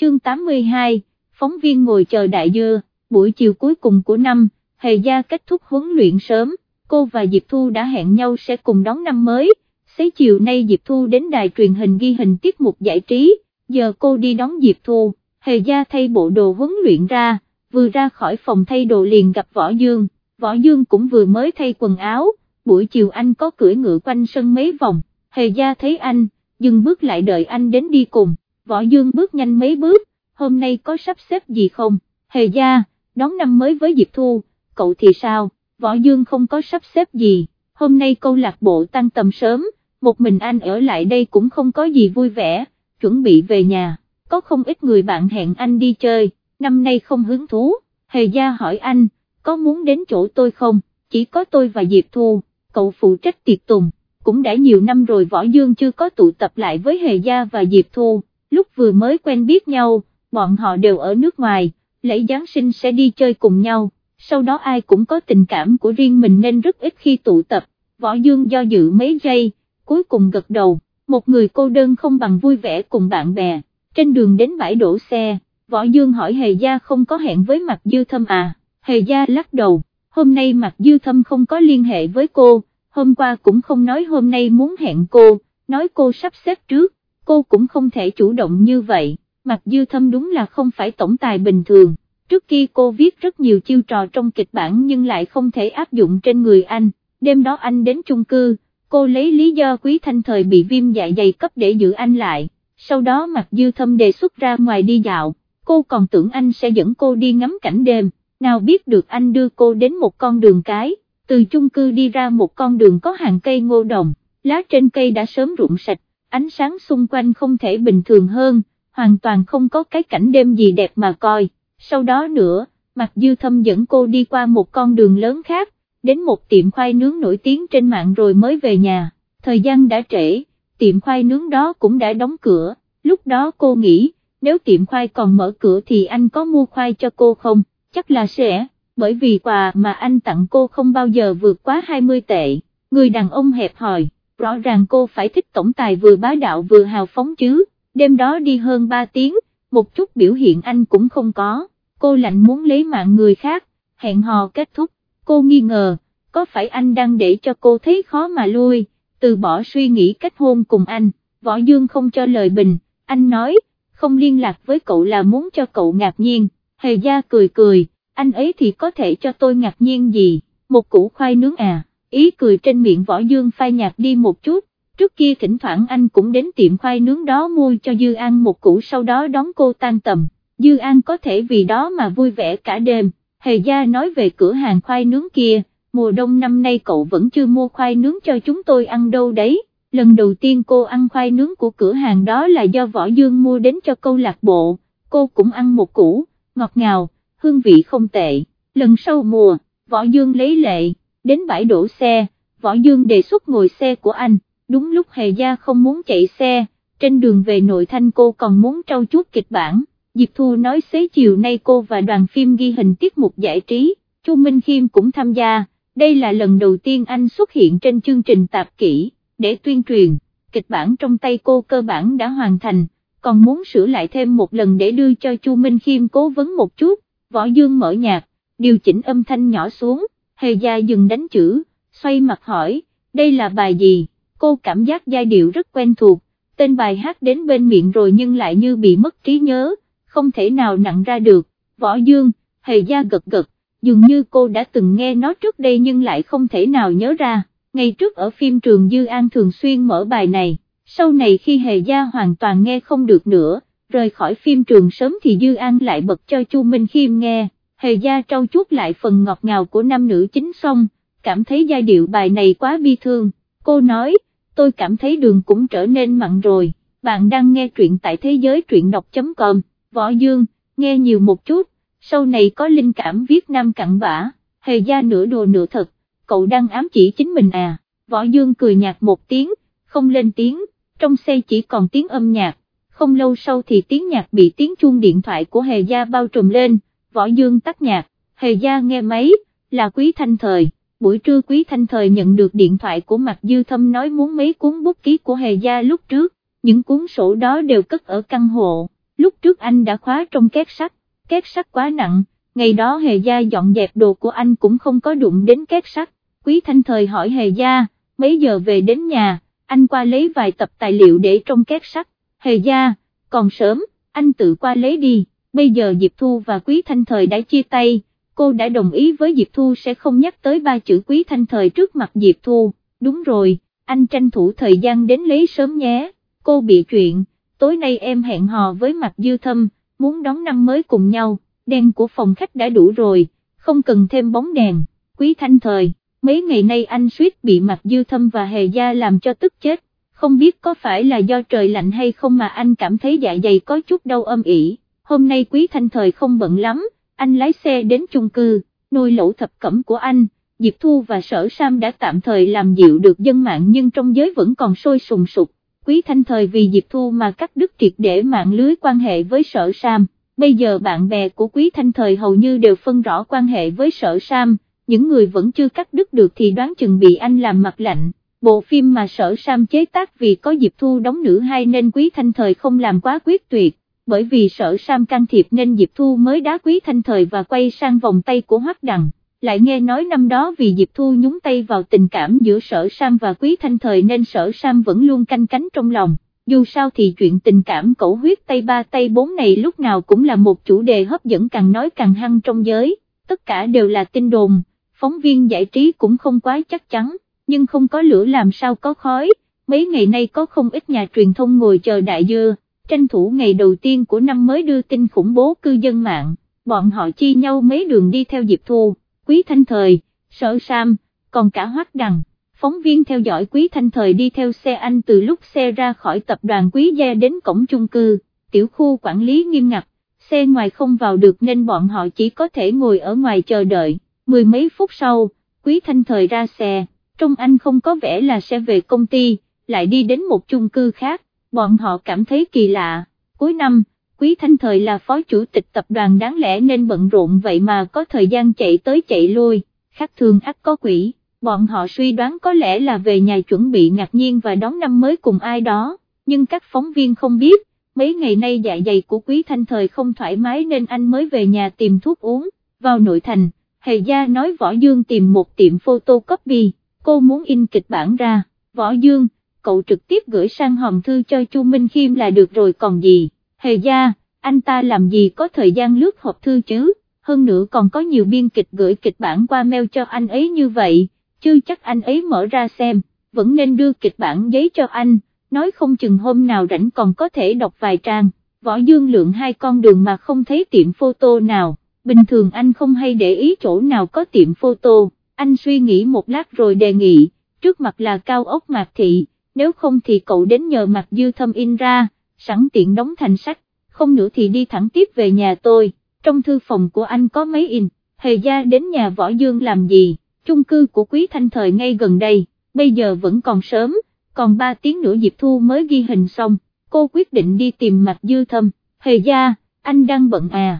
chương 82, phóng viên ngồi chờ đại dưa, buổi chiều cuối cùng của năm, Hề Gia kết thúc huấn luyện sớm, cô và Diệp Thu đã hẹn nhau sẽ cùng đón năm mới, xế chiều nay Diệp Thu đến đài truyền hình ghi hình tiết mục giải trí, giờ cô đi đón Diệp Thu, Hề Gia thay bộ đồ huấn luyện ra, vừa ra khỏi phòng thay đồ liền gặp Võ Dương, Võ Dương cũng vừa mới thay quần áo, buổi chiều anh có cưỡi ngựa quanh sân mấy vòng, Hề Gia thấy anh, dừng bước lại đợi anh đến đi cùng, Võ Dương bước nhanh mấy bước, hôm nay có sắp xếp gì không, Hề Gia, đón năm mới với Diệp Thu, cậu thì sao, Võ Dương không có sắp xếp gì, hôm nay câu lạc bộ tăng tầm sớm, một mình anh ở lại đây cũng không có gì vui vẻ, chuẩn bị về nhà, có không ít người bạn hẹn anh đi chơi, năm nay không hứng thú, Hề Gia hỏi anh, có muốn đến chỗ tôi không, chỉ có tôi và Diệp Thu, cậu phụ trách tiệc tùng, cũng đã nhiều năm rồi Võ Dương chưa có tụ tập lại với Hề Gia và Diệp Thu, lúc vừa mới quen biết nhau, bọn họ đều ở nước ngoài, lễ Giáng sinh sẽ đi chơi cùng nhau, sau đó ai cũng có tình cảm của riêng mình nên rất ít khi tụ tập, Võ Dương do dự mấy giây, cuối cùng gật đầu, một người cô đơn không bằng vui vẻ cùng bạn bè, trên đường đến bãi đổ xe, Võ Dương hỏi Hề Gia không có hẹn với mặt Dư Thâm à, Hề Gia lắc đầu, hôm nay mặt Dư Thâm không có liên hệ với cô, hôm qua cũng không nói hôm nay muốn hẹn cô, nói cô sắp xếp trước, cô cũng không thể chủ động như vậy, Mạc Dư Thâm đúng là không phải tổng tài bình thường, trước kia cô viết rất nhiều chiêu trò trong kịch bản nhưng lại không thể áp dụng trên người anh, đêm đó anh đến chung cư, cô lấy lý do quý thanh thời bị viêm dạ dày cấp để giữ anh lại, sau đó Mạc Dư Thâm đề xuất ra ngoài đi dạo, cô còn tưởng anh sẽ dẫn cô đi ngắm cảnh đêm, nào biết được anh đưa cô đến một con đường cái, từ chung cư đi ra một con đường có hàng cây ngô đồng, lá trên cây đã sớm rụng sạch, ánh sáng xung quanh không thể bình thường hơn, hoàn toàn không có cái cảnh đêm gì đẹp mà coi, sau đó nữa, Mạc Dư Thâm dẫn cô đi qua một con đường lớn khác, đến một tiệm khoai nướng nổi tiếng trên mạng rồi mới về nhà, thời gian đã trễ, tiệm khoai nướng đó cũng đã đóng cửa, lúc đó cô nghĩ, nếu tiệm khoai còn mở cửa thì anh có mua khoai cho cô không, chắc là sẽ, bởi vì quà mà anh tặng cô không bao giờ vượt quá 20 tệ, người đàn ông hẹp hòi, rõ ràng cô phải thích tổng tài vừa bá đạo vừa hào phóng chứ, đêm đó đi hơn 3 tiếng, một chút biểu hiện anh cũng không có, cô lạnh muốn lấy mạng người khác, hẹn hò kết thúc, cô nghi ngờ, có phải anh đang để cho cô thấy khó mà lui, từ bỏ suy nghĩ kết hôn cùng anh, Võ Dương không cho lời bình, anh nói, không liên lạc với cậu là muốn cho cậu ngạc nhiên, hề gia cười cười, anh ấy thì có thể cho tôi ngạc nhiên gì, một củ khoai nướng à, ý cười trên miệng Võ Dương phai nhạt đi một chút, trước kia thỉnh thoảng anh cũng đến tiệm khoai nướng đó mua cho Dư An một củ sau đó đón cô tan tầm, Dư An có thể vì đó mà vui vẻ cả đêm, hề gia nói về cửa hàng khoai nướng kia, mùa đông năm nay cậu vẫn chưa mua khoai nướng cho chúng tôi ăn đâu đấy, lần đầu tiên cô ăn khoai nướng của cửa hàng đó là do Võ Dương mua đến cho câu lạc bộ, cô cũng ăn một củ, ngọt ngào, hương vị không tệ, lần sau mùa, Võ Dương lấy lệ, đến bãi đổ xe, Võ Dương đề xuất ngồi xe của anh, đúng lúc Hề Gia không muốn chạy xe, trên đường về nội thanh cô còn muốn trau chuốt kịch bản, Diệp Thu nói xế chiều nay cô và đoàn phim ghi hình tiết mục giải trí, Chu Minh Khiêm cũng tham gia. Đây là lần đầu tiên anh xuất hiện trên chương trình tạp kỹ, để tuyên truyền, kịch bản trong tay cô cơ bản đã hoàn thành, còn muốn sửa lại thêm một lần để đưa cho Chu Minh Khiêm cố vấn một chút, Võ Dương mở nhạc, điều chỉnh âm thanh nhỏ xuống, hề gia dừng đánh chữ, xoay mặt hỏi, đây là bài gì, cô cảm giác giai điệu rất quen thuộc, tên bài hát đến bên miệng rồi nhưng lại như bị mất trí nhớ, không thể nào nặng ra được, Võ Dương, hề gia gật gật, dường như cô đã từng nghe nó trước đây nhưng lại không thể nào nhớ ra, ngày trước ở phim trường Dư An thường xuyên mở bài này, sau này khi Hề Gia hoàn toàn nghe không được nữa, rời khỏi phim trường sớm thì Dư An lại bật cho Chu Minh Khiêm nghe, Hề Gia trau chuốt lại phần ngọt ngào của nam nữ chính xong, cảm thấy giai điệu bài này quá bi thương, cô nói, tôi cảm thấy đường cũng trở nên mặn rồi, bạn đang nghe truyện tại thế giới truyện đọc.com, Võ Dương, nghe nhiều một chút sau này có linh cảm viết nam cặn bã, hề gia nửa đồ nửa thật, cậu đang ám chỉ chính mình à, võ dương cười nhạt một tiếng, không lên tiếng, trong xe chỉ còn tiếng âm nhạc, không lâu sau thì tiếng nhạc bị tiếng chuông điện thoại của hề gia bao trùm lên, võ dương tắt nhạc, hề gia nghe máy, là quý thanh thời. Buổi trưa Quý Thanh Thời nhận được điện thoại của Mạc Dư Thâm nói muốn mấy cuốn bút ký của Hề Gia lúc trước, những cuốn sổ đó đều cất ở căn hộ, lúc trước anh đã khóa trong két sắt, két sắt quá nặng, ngày đó Hề Gia dọn dẹp đồ của anh cũng không có đụng đến két sắt, Quý Thanh Thời hỏi Hề Gia, mấy giờ về đến nhà, anh qua lấy vài tập tài liệu để trong két sắt, Hề Gia, còn sớm, anh tự qua lấy đi, bây giờ Diệp Thu và Quý Thanh Thời đã chia tay, cô đã đồng ý với Diệp Thu sẽ không nhắc tới ba chữ Quý Thanh Thời trước mặt Diệp Thu, đúng rồi, anh tranh thủ thời gian đến lấy sớm nhé, cô bị chuyện, tối nay em hẹn hò với mặt dư thâm, muốn đón năm mới cùng nhau, đèn của phòng khách đã đủ rồi, không cần thêm bóng đèn, Quý Thanh Thời, mấy ngày nay anh suýt bị mặt dư thâm và hề gia làm cho tức chết, không biết có phải là do trời lạnh hay không mà anh cảm thấy dạ dày có chút đau âm ỉ, hôm nay Quý Thanh Thời không bận lắm, anh lái xe đến chung cư, nuôi lẩu thập cẩm của anh, Diệp Thu và Sở Sam đã tạm thời làm dịu được dân mạng nhưng trong giới vẫn còn sôi sùng sục, Quý Thanh Thời vì Diệp Thu mà cắt đứt triệt để mạng lưới quan hệ với Sở Sam, bây giờ bạn bè của Quý Thanh Thời hầu như đều phân rõ quan hệ với Sở Sam, những người vẫn chưa cắt đứt được thì đoán chừng bị anh làm mặt lạnh. Bộ phim mà sở Sam chế tác vì có Diệp Thu đóng nữ hai nên Quý Thanh Thời không làm quá quyết tuyệt, bởi vì sở Sam can thiệp nên Diệp Thu mới đá Quý Thanh Thời và quay sang vòng tay của Hoắc Đằng, lại nghe nói năm đó vì Diệp Thu nhúng tay vào tình cảm giữa sở Sam và Quý Thanh Thời nên sở Sam vẫn luôn canh cánh trong lòng, dù sao thì chuyện tình cảm cẩu huyết tay ba tay bốn này lúc nào cũng là một chủ đề hấp dẫn càng nói càng hăng trong giới, tất cả đều là tin đồn, phóng viên giải trí cũng không quá chắc chắn, nhưng không có lửa làm sao có khói, mấy ngày nay có không ít nhà truyền thông ngồi chờ đại dưa tranh thủ ngày đầu tiên của năm mới đưa tin khủng bố cư dân mạng, bọn họ chi nhau mấy đường đi theo Diệp Thu, Quý Thanh Thời, Sở Sam, còn cả Hoắc Đằng. Phóng viên theo dõi Quý Thanh Thời đi theo xe anh từ lúc xe ra khỏi tập đoàn Quý Gia đến cổng chung cư, tiểu khu quản lý nghiêm ngặt, xe ngoài không vào được nên bọn họ chỉ có thể ngồi ở ngoài chờ đợi, mười mấy phút sau, Quý Thanh Thời ra xe, trong anh không có vẻ là sẽ về công ty, lại đi đến một chung cư khác, bọn họ cảm thấy kỳ lạ, cuối năm, Quý Thanh Thời là phó chủ tịch tập đoàn đáng lẽ nên bận rộn vậy mà có thời gian chạy tới chạy lui, khác thường ắt có quỷ, bọn họ suy đoán có lẽ là về nhà chuẩn bị ngạc nhiên và đón năm mới cùng ai đó, nhưng các phóng viên không biết, mấy ngày nay dạ dày của Quý Thanh Thời không thoải mái nên anh mới về nhà tìm thuốc uống, vào nội thành, Hề Gia nói Võ Dương tìm một tiệm photocopy, cô muốn in kịch bản ra, Võ Dương, cậu trực tiếp gửi sang hòm thư cho Chu Minh Khiêm là được rồi còn gì, hề gia, anh ta làm gì có thời gian lướt hộp thư chứ, hơn nữa còn có nhiều biên kịch gửi kịch bản qua mail cho anh ấy như vậy, chứ chắc anh ấy mở ra xem, vẫn nên đưa kịch bản giấy cho anh, nói không chừng hôm nào rảnh còn có thể đọc vài trang, võ dương lượng hai con đường mà không thấy tiệm photo nào, bình thường anh không hay để ý chỗ nào có tiệm photo, anh suy nghĩ một lát rồi đề nghị, trước mặt là cao ốc mạc thị nếu không thì cậu đến nhờ mặt dư thâm in ra, sẵn tiện đóng thành sách, không nữa thì đi thẳng tiếp về nhà tôi, trong thư phòng của anh có mấy in, hề gia đến nhà võ dương làm gì, chung cư của quý thanh thời ngay gần đây, bây giờ vẫn còn sớm, còn 3 tiếng nữa Diệp Thu mới ghi hình xong, cô quyết định đi tìm mặt dư thâm, hề gia, anh đang bận à,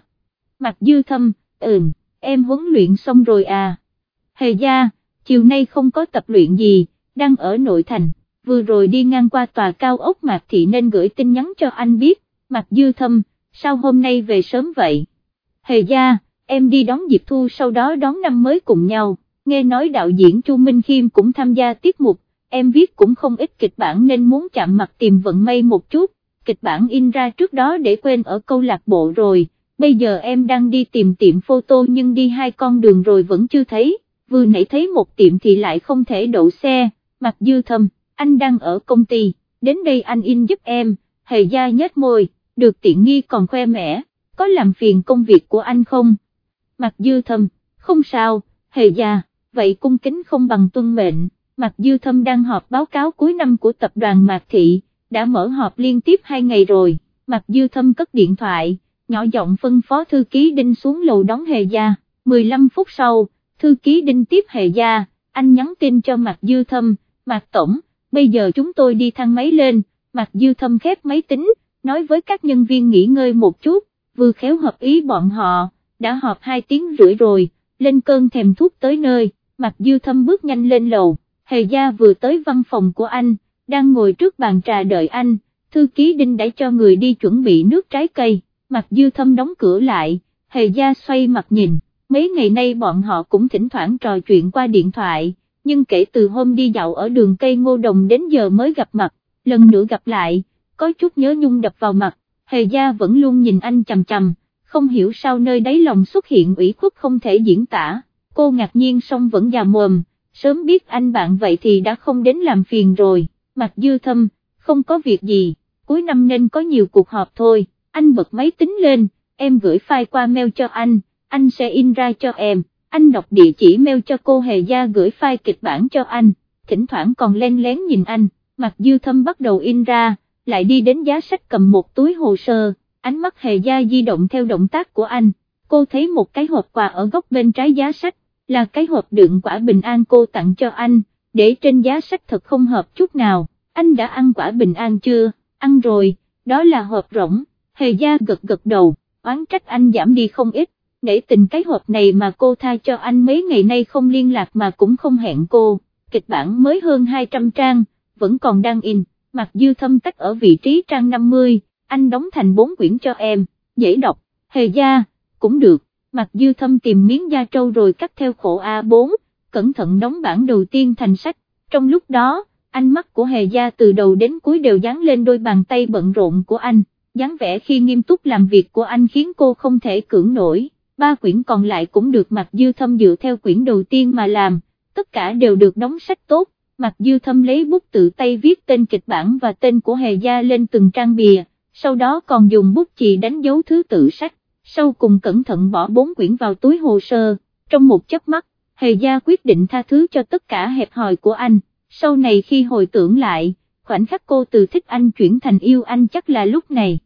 mặt dư thâm, ừm, em huấn luyện xong rồi à, hề gia, chiều nay không có tập luyện gì, đang ở nội thành vừa rồi đi ngang qua tòa cao ốc Mạc Thị nên gửi tin nhắn cho anh biết, Mạc Dư Thâm, sao hôm nay về sớm vậy? Hề gia, em đi đón Diệp Thu sau đó đón năm mới cùng nhau, nghe nói đạo diễn Chu Minh Khiêm cũng tham gia tiết mục, em viết cũng không ít kịch bản nên muốn chạm mặt tìm vận may một chút, kịch bản in ra trước đó để quên ở câu lạc bộ rồi, bây giờ em đang đi tìm tiệm photo nhưng đi hai con đường rồi vẫn chưa thấy, vừa nãy thấy một tiệm thì lại không thể đậu xe, Mạc Dư Thâm anh đang ở công ty, đến đây anh in giúp em, hề gia nhếch môi, được tiện nghi còn khoe mẽ, có làm phiền công việc của anh không? Mặt dư thâm, không sao, hề gia, vậy cung kính không bằng tuân mệnh, Mặt dư thâm đang họp báo cáo cuối năm của tập đoàn Mạc Thị, đã mở họp liên tiếp hai ngày rồi, Mặt dư thâm cất điện thoại, nhỏ giọng phân phó thư ký đinh xuống lầu đón hề gia, 15 phút sau, thư ký đinh tiếp hề gia, anh nhắn tin cho Mặt dư thâm, mặt Tổng, bây giờ chúng tôi đi thang máy lên, mặt dư thâm khép máy tính, nói với các nhân viên nghỉ ngơi một chút, vừa khéo hợp ý bọn họ, đã họp 2 tiếng rưỡi rồi, lên cơn thèm thuốc tới nơi, mặt dư thâm bước nhanh lên lầu, hề gia vừa tới văn phòng của anh, đang ngồi trước bàn trà đợi anh, thư ký đinh đã cho người đi chuẩn bị nước trái cây, mặt dư thâm đóng cửa lại, hề gia xoay mặt nhìn, mấy ngày nay bọn họ cũng thỉnh thoảng trò chuyện qua điện thoại, nhưng kể từ hôm đi dạo ở đường cây ngô đồng đến giờ mới gặp mặt, lần nữa gặp lại, có chút nhớ nhung đập vào mặt, hề gia vẫn luôn nhìn anh chằm chằm, không hiểu sao nơi đáy lòng xuất hiện ủy khuất không thể diễn tả, cô ngạc nhiên xong vẫn già mồm, sớm biết anh bạn vậy thì đã không đến làm phiền rồi, mặt dư thâm, không có việc gì, cuối năm nên có nhiều cuộc họp thôi, anh bật máy tính lên, em gửi file qua mail cho anh, anh sẽ in ra cho em, anh đọc địa chỉ mail cho cô Hề Gia gửi file kịch bản cho anh, thỉnh thoảng còn len lén nhìn anh, mặt dư thâm bắt đầu in ra, lại đi đến giá sách cầm một túi hồ sơ, ánh mắt Hề Gia di động theo động tác của anh, cô thấy một cái hộp quà ở góc bên trái giá sách, là cái hộp đựng quả bình an cô tặng cho anh, để trên giá sách thật không hợp chút nào, anh đã ăn quả bình an chưa, ăn rồi, đó là hộp rỗng, Hề Gia gật gật đầu, oán trách anh giảm đi không ít, nể tình cái hộp này mà cô tha cho anh mấy ngày nay không liên lạc mà cũng không hẹn cô, kịch bản mới hơn 200 trang, vẫn còn đang in, mặt dư thâm tách ở vị trí trang 50, anh đóng thành 4 quyển cho em, dễ đọc, hề gia, cũng được, mặt dư thâm tìm miếng da trâu rồi cắt theo khổ A4, cẩn thận đóng bản đầu tiên thành sách, trong lúc đó, ánh mắt của hề gia từ đầu đến cuối đều dán lên đôi bàn tay bận rộn của anh, dáng vẻ khi nghiêm túc làm việc của anh khiến cô không thể cưỡng nổi ba quyển còn lại cũng được Mạc Dư Thâm dựa theo quyển đầu tiên mà làm, tất cả đều được đóng sách tốt, Mạc Dư Thâm lấy bút tự tay viết tên kịch bản và tên của Hề Gia lên từng trang bìa, sau đó còn dùng bút chì đánh dấu thứ tự sách, sau cùng cẩn thận bỏ bốn quyển vào túi hồ sơ, trong một chớp mắt, Hề Gia quyết định tha thứ cho tất cả hẹp hòi của anh, sau này khi hồi tưởng lại, khoảnh khắc cô từ thích anh chuyển thành yêu anh chắc là lúc này.